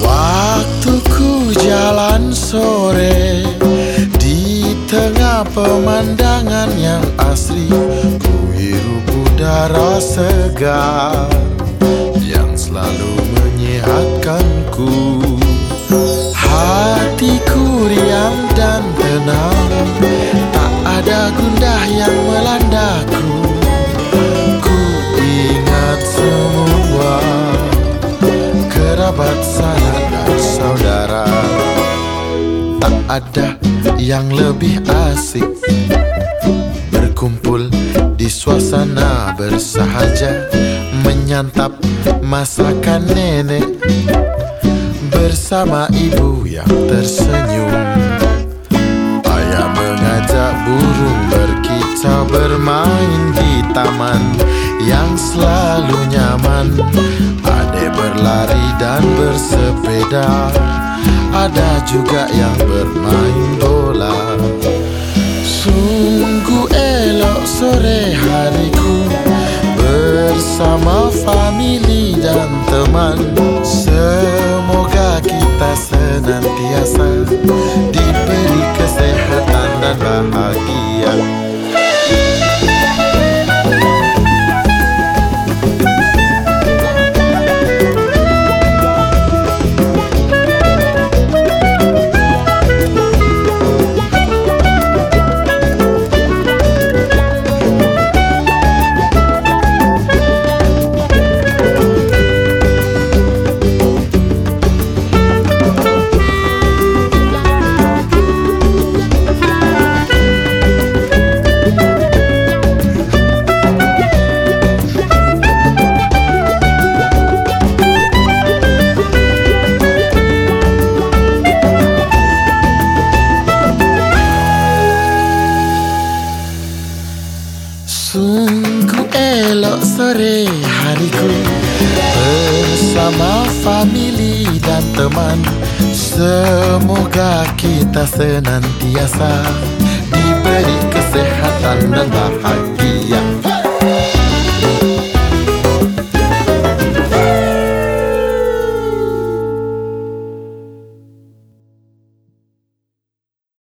Waktu ku jalan sore Di tengah pemandangan yang asri Ku hirup udara segar Yang selalu menyehatkanku Tak ada yang lebih asik. Berkumpul di suasana bersahaja Menyantap masakan nenek. Bersama ibu yang tersenyum. Ayah mengajak burung berkicau bermain di taman Yang selalu nyaman. Adik berlari dan bersepeda Ada juga yang bermain bola. Sungguh elok sore hariku. Bersama famili dan teman. Semoga kita senantiasa Diberi kesehatan dan bahagia elok sore hariku. Bersama famili dan teman Semoga kita senantiasa Diberi kesehatan dan bahagia